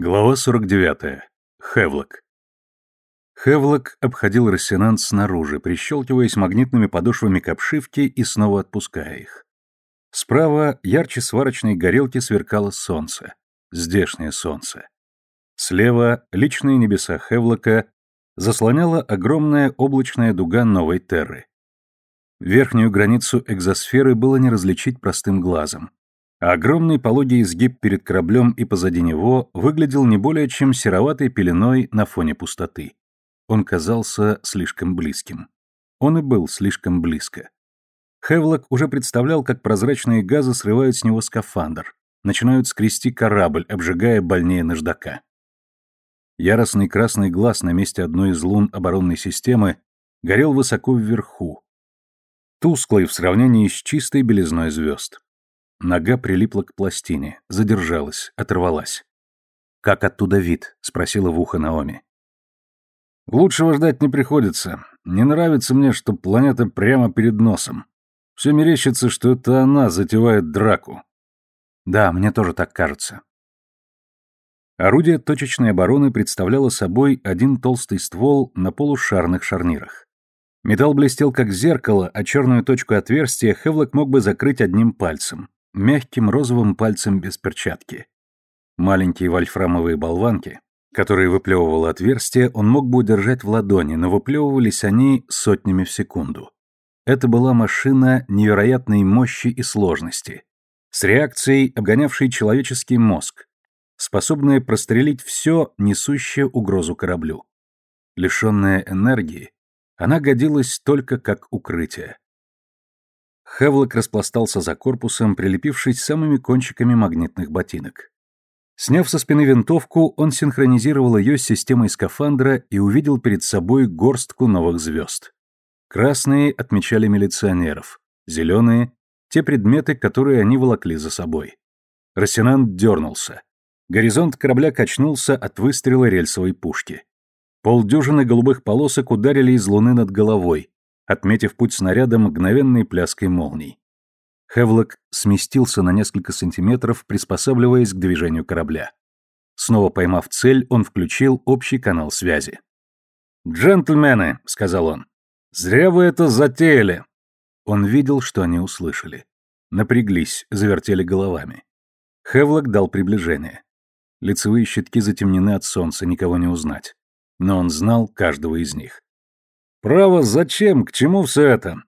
Глава 49. Хевлок. Хевлок обходил Рассенант снаружи, прищелкиваясь магнитными подошвами к обшивке и снова отпуская их. Справа ярче сварочной горелки сверкало солнце. Здешнее солнце. Слева личные небеса Хевлока заслоняла огромная облачная дуга новой Терры. Верхнюю границу экзосферы было не различить простым глазом а огромный пологий изгиб перед кораблем и позади него выглядел не более чем сероватой пеленой на фоне пустоты. Он казался слишком близким. Он и был слишком близко. Хевлок уже представлял, как прозрачные газы срывают с него скафандр, начинают скрести корабль, обжигая больнее наждака. Яростный красный глаз на месте одной из лун оборонной системы горел высоко вверху, тусклый в сравнении с чистой белизной звезд. Нога прилипла к пластине, задержалась, оторвалась. «Как оттуда вид?» — спросила в ухо Наоми. «Лучшего ждать не приходится. Не нравится мне, что планета прямо перед носом. Все мерещится, что это она затевает драку». «Да, мне тоже так кажется». Орудие точечной обороны представляло собой один толстый ствол на полушарных шарнирах. Металл блестел как зеркало, а черную точку отверстия Хевлок мог бы закрыть одним пальцем мягким розовым пальцем без перчатки. Маленькие вольфрамовые болванки, которые выплевывало отверстие, он мог бы удержать в ладони, но выплевывались они сотнями в секунду. Это была машина невероятной мощи и сложности, с реакцией, обгонявшей человеческий мозг, способная прострелить все, несущее угрозу кораблю. Лишенная энергии, она годилась только как укрытие. Хевлок распластался за корпусом, прилепившись самыми кончиками магнитных ботинок. Сняв со спины винтовку, он синхронизировал ее с системой скафандра и увидел перед собой горстку новых звезд. Красные отмечали милиционеров, зеленые — те предметы, которые они волокли за собой. Рассенант дернулся. Горизонт корабля качнулся от выстрела рельсовой пушки. Полдюжины голубых полосок ударили из луны над головой, отметив путь снаряда мгновенной пляской молний. Хевлок сместился на несколько сантиметров, приспосабливаясь к движению корабля. Снова поймав цель, он включил общий канал связи. «Джентльмены», — сказал он, — «зря вы это затеяли». Он видел, что они услышали. Напряглись, завертели головами. Хевлок дал приближение. Лицевые щитки затемнены от солнца, никого не узнать. Но он знал каждого из них. Право, зачем, к чему все это?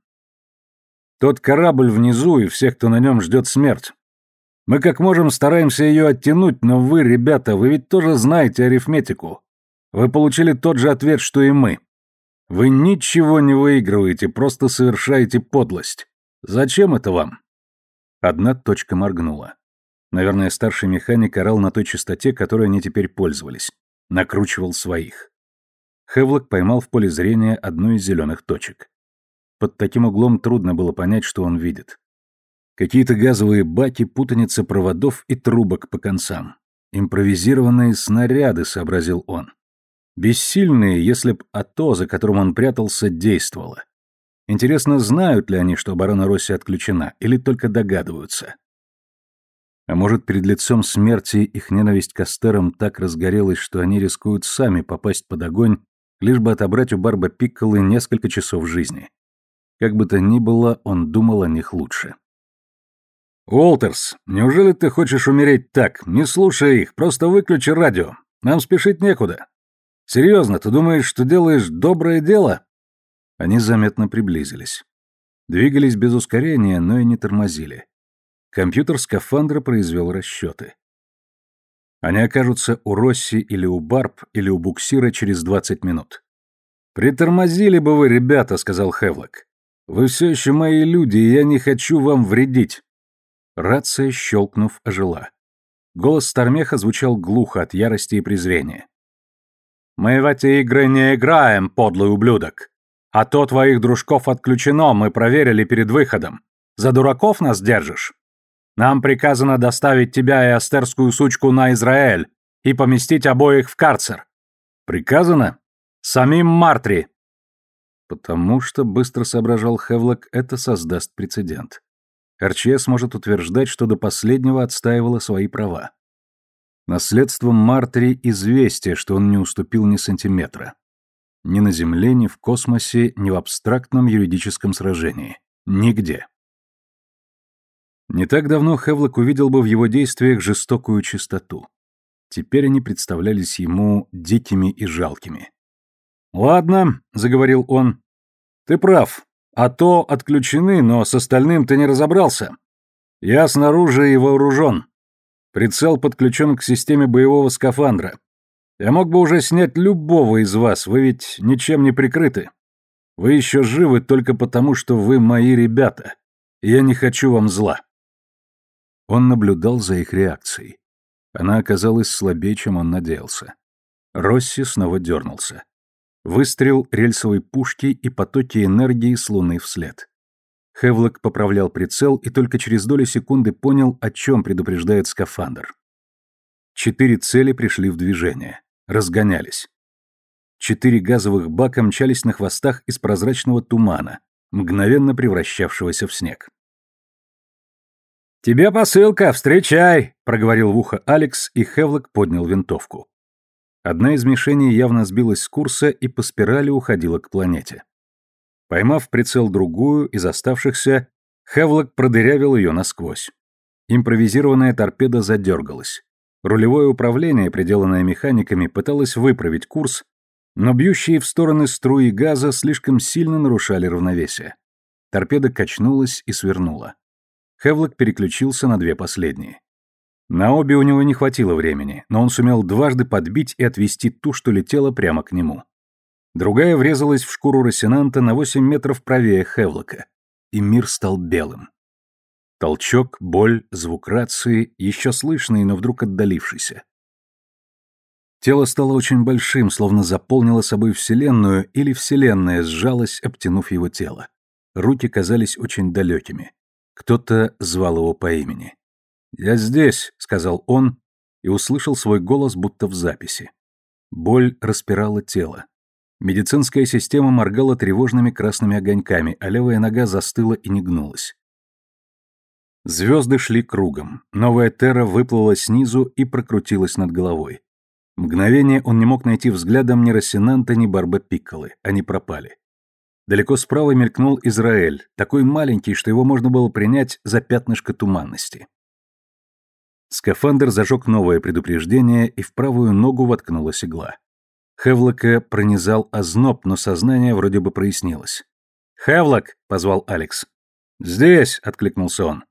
Тот корабль внизу и всех, кто на нем ждет смерть. Мы как можем стараемся ее оттянуть, но вы, ребята, вы ведь тоже знаете арифметику. Вы получили тот же ответ, что и мы. Вы ничего не выигрываете, просто совершаете подлость. Зачем это вам? Одна точка моргнула. Наверное, старший механик орал на той частоте, которой они теперь пользовались. Накручивал своих. Хевлок поймал в поле зрения одну из зеленых точек. Под таким углом трудно было понять, что он видит. Какие-то газовые баки, путаница проводов и трубок по концам. Импровизированные снаряды, сообразил он. Бессильные, если б АТО, за которым он прятался, действовало. Интересно, знают ли они, что оборона России отключена, или только догадываются? А может, перед лицом смерти их ненависть к Астерам так разгорелась, что они рискуют сами попасть под огонь лишь бы отобрать у Барба Пикколы несколько часов жизни. Как бы то ни было, он думал о них лучше. «Уолтерс, неужели ты хочешь умереть так? Не слушай их, просто выключи радио. Нам спешить некуда. Серьезно, ты думаешь, что делаешь доброе дело?» Они заметно приблизились. Двигались без ускорения, но и не тормозили. Компьютер скафандра произвел расчеты. Они окажутся у Росси или у Барб, или у буксира через 20 минут. «Притормозили бы вы, ребята», — сказал Хевлок. «Вы все еще мои люди, и я не хочу вам вредить». Рация, щелкнув, ожила. Голос Стармеха звучал глухо от ярости и презрения. «Мы в эти игры не играем, подлый ублюдок. А то твоих дружков отключено, мы проверили перед выходом. За дураков нас держишь?» Нам приказано доставить тебя и астерскую сучку на Израиль и поместить обоих в карцер. Приказано? Самим Мартри. Потому что, быстро соображал Хевлок, это создаст прецедент. РЧС может утверждать, что до последнего отстаивала свои права. Наследством Мартри известие, что он не уступил ни сантиметра. Ни на Земле, ни в космосе, ни в абстрактном юридическом сражении. Нигде. Не так давно Хевлок увидел бы в его действиях жестокую чистоту. Теперь они представлялись ему дикими и жалкими. «Ладно», — заговорил он, — «ты прав. А то отключены, но с остальным ты не разобрался. Я снаружи и вооружен. Прицел подключен к системе боевого скафандра. Я мог бы уже снять любого из вас, вы ведь ничем не прикрыты. Вы еще живы только потому, что вы мои ребята. Я не хочу вам зла. Он наблюдал за их реакцией. Она оказалась слабее, чем он надеялся. Росси снова дернулся. Выстрел рельсовой пушки и потоки энергии с луны вслед. Хевлок поправлял прицел и только через доли секунды понял, о чем предупреждает скафандр. Четыре цели пришли в движение. Разгонялись. Четыре газовых бака мчались на хвостах из прозрачного тумана, мгновенно превращавшегося в снег. «Тебе посылка, встречай!» — проговорил в ухо Алекс, и Хевлок поднял винтовку. Одна из мишеней явно сбилась с курса и по спирали уходила к планете. Поймав прицел другую из оставшихся, Хевлок продырявил ее насквозь. Импровизированная торпеда задергалась. Рулевое управление, приделанное механиками, пыталось выправить курс, но бьющие в стороны струи газа слишком сильно нарушали равновесие. Торпеда качнулась и свернула. Хевлок переключился на две последние. На обе у него не хватило времени, но он сумел дважды подбить и отвести ту, что летела прямо к нему. Другая врезалась в шкуру Росинанта на 8 метров правее Хевлока, и мир стал белым. Толчок, боль, звук рации, еще слышный, но вдруг отдалившийся. Тело стало очень большим, словно заполнило собой Вселенную, или Вселенная сжалась, обтянув его тело. Руки казались очень далекими. Кто-то звал его по имени. «Я здесь», — сказал он, и услышал свой голос, будто в записи. Боль распирала тело. Медицинская система моргала тревожными красными огоньками, а левая нога застыла и не гнулась. Звезды шли кругом. Новая Терра выплыла снизу и прокрутилась над головой. Мгновение он не мог найти взглядом ни Рассенанта, ни Барба Пикколы. Они пропали. Далеко справа мелькнул Израиль, такой маленький, что его можно было принять за пятнышко туманности. Скафандр зажег новое предупреждение, и в правую ногу воткнулась игла. Хевлока пронизал озноб, но сознание вроде бы прояснилось. «Хевлок!» — позвал Алекс. «Здесь!» — откликнулся он.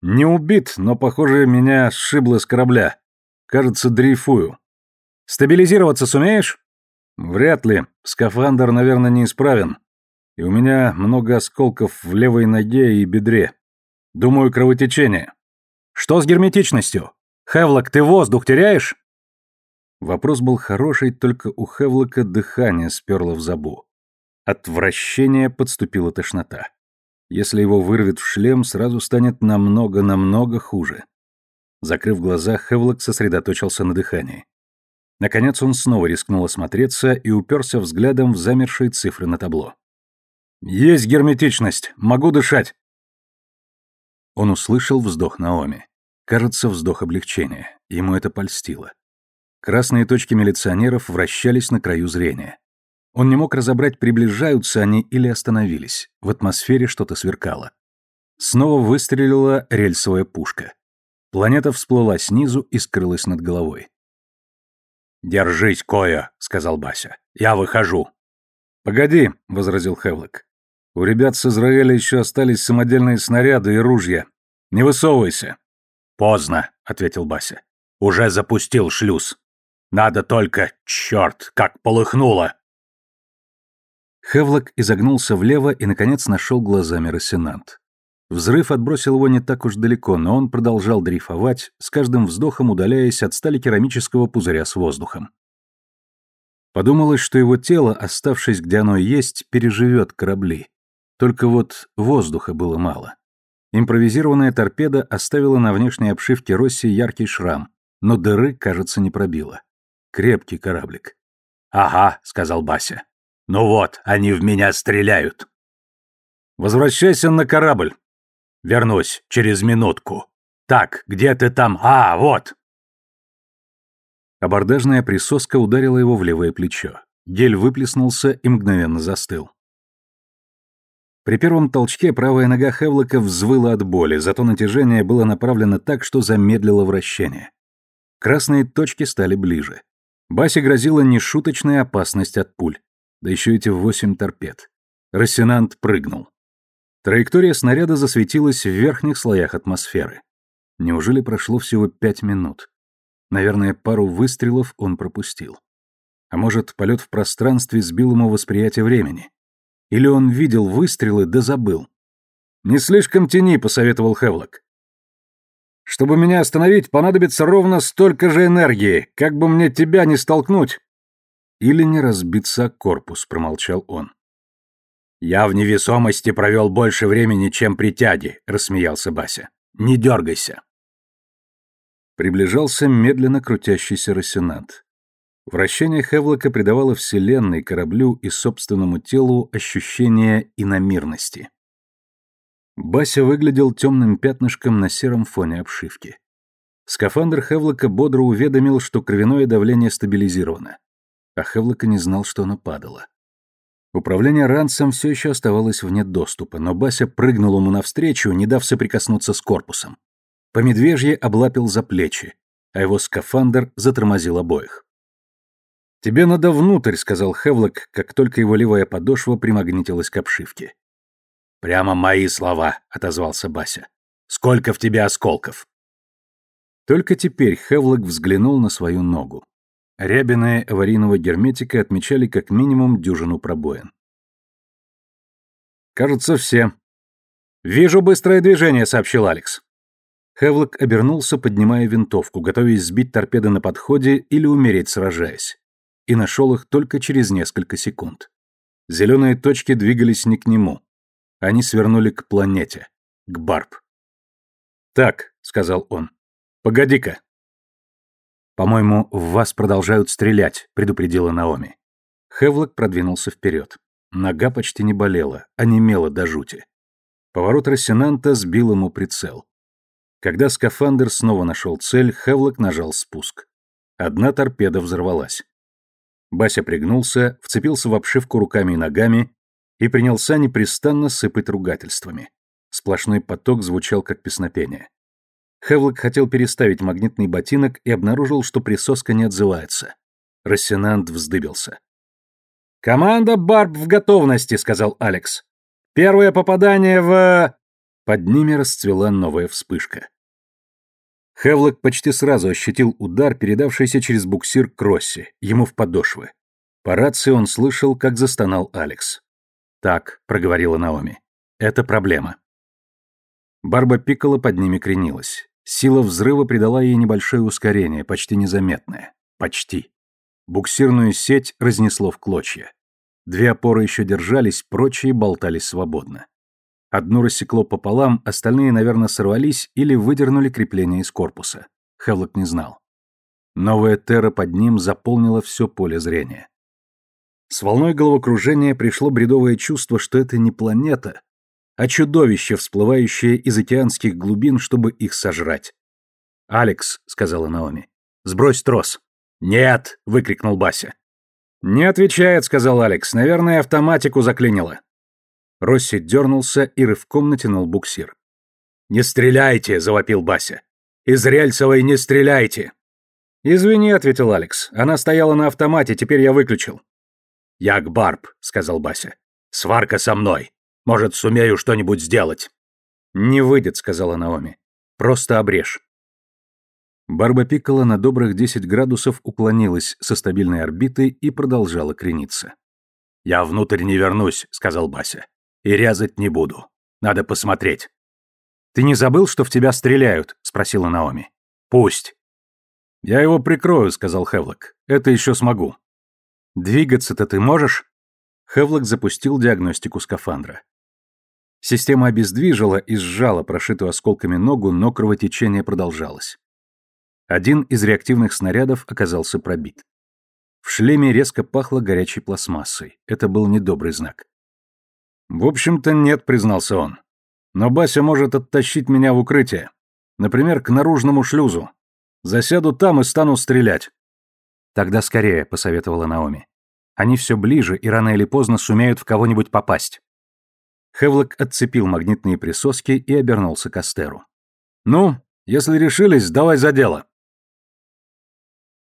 «Не убит, но, похоже, меня сшибло с корабля. Кажется, дрейфую. Стабилизироваться сумеешь?» «Вряд ли. Скафандр, наверное, неисправен. И у меня много осколков в левой ноге и бедре. Думаю, кровотечение». «Что с герметичностью? Хевлок, ты воздух теряешь?» Вопрос был хороший, только у Хевлока дыхание сперло в забу. От вращения подступила тошнота. Если его вырвет в шлем, сразу станет намного-намного хуже. Закрыв глаза, Хевлок сосредоточился на дыхании. Наконец он снова рискнул осмотреться и уперся взглядом в замершие цифры на табло. «Есть герметичность! Могу дышать!» Он услышал вздох Наоми. Кажется, вздох облегчения. Ему это польстило. Красные точки милиционеров вращались на краю зрения. Он не мог разобрать, приближаются они или остановились. В атмосфере что-то сверкало. Снова выстрелила рельсовая пушка. Планета всплыла снизу и скрылась над головой. «Держись, Коя», — сказал Бася. «Я выхожу». «Погоди», — возразил Хевлок. «У ребят с Израиля еще остались самодельные снаряды и ружья. Не высовывайся». «Поздно», — ответил Бася. «Уже запустил шлюз». Надо только, черт, как полыхнуло!» Хевлок изогнулся влево и, наконец, нашел глазами Рассенант. Взрыв отбросил его не так уж далеко, но он продолжал дрейфовать, с каждым вздохом удаляясь от стали керамического пузыря с воздухом. Подумалось, что его тело, оставшись где оно есть, переживет корабли. Только вот воздуха было мало. Импровизированная торпеда оставила на внешней обшивке Росси яркий шрам, но дыры, кажется, не пробила. Крепкий кораблик. «Ага», — сказал Бася. «Ну вот, они в меня стреляют». «Возвращайся на корабль». «Вернусь через минутку». «Так, где ты там? А, вот!» Абордажная присоска ударила его в левое плечо. Гель выплеснулся и мгновенно застыл. При первом толчке правая нога Хевлока взвыла от боли, зато натяжение было направлено так, что замедлило вращение. Красные точки стали ближе. Басе грозила нешуточная опасность от пуль. Да еще эти восемь торпед. Рассенант прыгнул. Траектория снаряда засветилась в верхних слоях атмосферы. Неужели прошло всего пять минут? Наверное, пару выстрелов он пропустил. А может, полет в пространстве сбил ему восприятие времени? Или он видел выстрелы да забыл? «Не слишком тяни», — посоветовал Хевлок. «Чтобы меня остановить, понадобится ровно столько же энергии, как бы мне тебя не столкнуть». «Или не разбиться корпус», — промолчал он. «Я в невесомости провел больше времени, чем при тяге», — рассмеялся Бася. «Не дергайся». Приближался медленно крутящийся рассенант. Вращение Хевлока придавало Вселенной, кораблю и собственному телу ощущение иномирности. Бася выглядел темным пятнышком на сером фоне обшивки. Скафандр Хевлока бодро уведомил, что кровяное давление стабилизировано. А Хевлока не знал, что оно падало. Управление ранцем все еще оставалось вне доступа, но Бася прыгнул ему навстречу, не дав соприкоснуться с корпусом. По медвежье облапил за плечи, а его скафандр затормозил обоих. «Тебе надо внутрь», — сказал Хевлок, как только его левая подошва примагнитилась к обшивке. «Прямо мои слова», — отозвался Бася. «Сколько в тебе осколков?» Только теперь Хевлок взглянул на свою ногу. Рябины аварийного герметика отмечали как минимум дюжину пробоин. «Кажется, все». «Вижу быстрое движение», — сообщил Алекс. Хевлок обернулся, поднимая винтовку, готовясь сбить торпеды на подходе или умереть, сражаясь и нашел их только через несколько секунд. Зеленые точки двигались не к нему. Они свернули к планете, к Барб. «Так», — сказал он, — «погоди-ка». «По-моему, в вас продолжают стрелять», — предупредила Наоми. Хевлок продвинулся вперед. Нога почти не болела, а немела до жути. Поворот Рассенанта сбил ему прицел. Когда скафандр снова нашел цель, Хевлок нажал спуск. Одна торпеда взорвалась. Бася пригнулся, вцепился в обшивку руками и ногами и принялся непрестанно сыпать ругательствами. Сплошной поток звучал как песнопение. Хевлок хотел переставить магнитный ботинок и обнаружил, что присоска не отзывается. Рассенант вздыбился. «Команда Барб в готовности», — сказал Алекс. «Первое попадание в...» Под ними расцвела новая вспышка. Хевлок почти сразу ощутил удар, передавшийся через буксир Кросси, ему в подошвы. По рации он слышал, как застонал Алекс. «Так», — проговорила Наоми, — «это проблема». Барба Пикколо под ними кренилась. Сила взрыва придала ей небольшое ускорение, почти незаметное. Почти. Буксирную сеть разнесло в клочья. Две опоры еще держались, прочие болтались свободно. Одну рассекло пополам, остальные, наверное, сорвались или выдернули крепление из корпуса. Хевлок не знал. Новая терра под ним заполнила все поле зрения. С волной головокружения пришло бредовое чувство, что это не планета, а чудовище, всплывающее из океанских глубин, чтобы их сожрать. «Алекс», — сказала Наоми, — «сбрось трос». «Нет!» — выкрикнул Бася. «Не отвечает», — сказал Алекс. «Наверное, автоматику заклинило». Росси дернулся и рывком натянул буксир. «Не стреляйте!» — завопил Бася. «Из рельсовой не стреляйте!» «Извини», — ответил Алекс. «Она стояла на автомате, теперь я выключил». «Я к Барб», — сказал Бася. «Сварка со мной. Может, сумею что-нибудь сделать». «Не выйдет», — сказала Наоми. «Просто обрежь». Барба Пиккола на добрых 10 градусов уклонилась со стабильной орбиты и продолжала крениться. «Я внутрь не вернусь», — сказал Бася и резать не буду. Надо посмотреть». «Ты не забыл, что в тебя стреляют?» — спросила Наоми. «Пусть». «Я его прикрою», — сказал Хевлок. «Это еще смогу». «Двигаться-то ты можешь?» Хевлок запустил диагностику скафандра. Система обездвижила и сжала прошитую осколками ногу, но кровотечение продолжалось. Один из реактивных снарядов оказался пробит. В шлеме резко пахло горячей пластмассой. Это был недобрый знак. «В общем-то, нет», — признался он. «Но Бася может оттащить меня в укрытие. Например, к наружному шлюзу. Засяду там и стану стрелять. Тогда скорее, посоветовала Наоми. Они все ближе и рано или поздно сумеют в кого-нибудь попасть. Хевлок отцепил магнитные присоски и обернулся к Астеру. «Ну, если решились, давай за дело».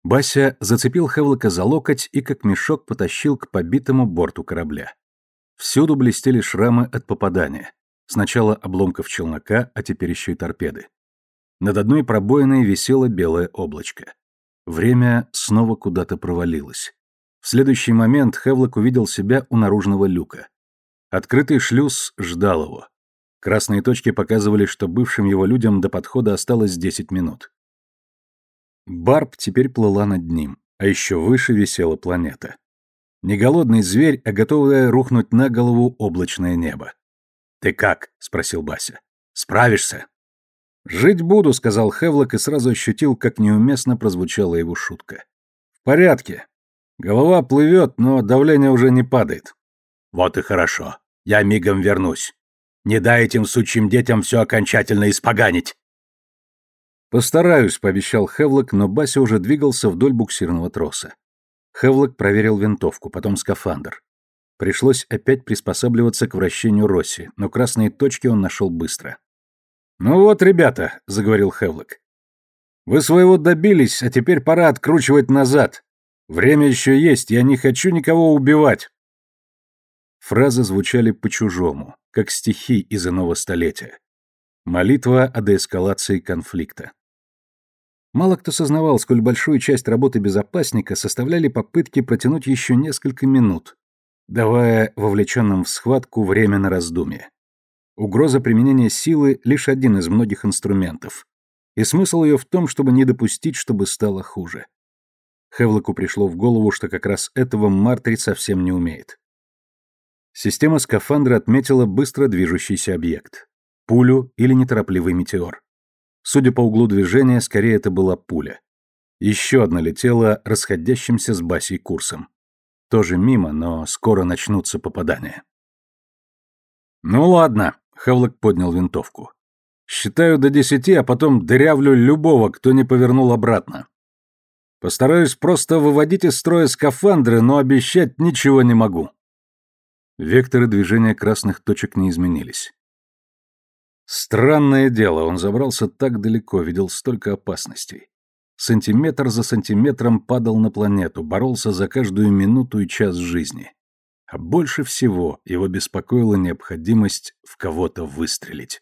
Бася зацепил Хевлока за локоть и как мешок потащил к побитому борту корабля. Всюду блестели шрамы от попадания. Сначала обломков челнока, а теперь еще и торпеды. Над одной пробоиной висело белое облачко. Время снова куда-то провалилось. В следующий момент Хевлок увидел себя у наружного люка. Открытый шлюз ждал его. Красные точки показывали, что бывшим его людям до подхода осталось 10 минут. Барб теперь плыла над ним, а еще выше висела планета. Не голодный зверь, а готовая рухнуть на голову облачное небо. «Ты как?» — спросил Бася. «Справишься?» «Жить буду», — сказал Хевлок и сразу ощутил, как неуместно прозвучала его шутка. «В порядке. Голова плывет, но давление уже не падает». «Вот и хорошо. Я мигом вернусь. Не дай этим сучьим детям все окончательно испоганить». «Постараюсь», — пообещал Хевлок, но Бася уже двигался вдоль буксирного троса. Хевлок проверил винтовку, потом скафандр. Пришлось опять приспосабливаться к вращению Росси, но красные точки он нашел быстро. «Ну вот, ребята», — заговорил Хевлок. «Вы своего добились, а теперь пора откручивать назад. Время еще есть, я не хочу никого убивать». Фразы звучали по-чужому, как стихи из иного столетия. Молитва о деэскалации конфликта. Мало кто сознавал, сколь большую часть работы безопасника составляли попытки протянуть еще несколько минут, давая вовлеченным в схватку время на раздумье. Угроза применения силы — лишь один из многих инструментов. И смысл ее в том, чтобы не допустить, чтобы стало хуже. Хевлоку пришло в голову, что как раз этого Мартри совсем не умеет. Система скафандра отметила быстро движущийся объект. Пулю или неторопливый метеор. Судя по углу движения, скорее это была пуля. Еще одна летела расходящимся с Басей курсом. Тоже мимо, но скоро начнутся попадания. «Ну ладно», — Хавлок поднял винтовку. «Считаю до десяти, а потом дырявлю любого, кто не повернул обратно. Постараюсь просто выводить из строя скафандры, но обещать ничего не могу». Векторы движения красных точек не изменились. Странное дело, он забрался так далеко, видел столько опасностей. Сантиметр за сантиметром падал на планету, боролся за каждую минуту и час жизни. А больше всего его беспокоила необходимость в кого-то выстрелить.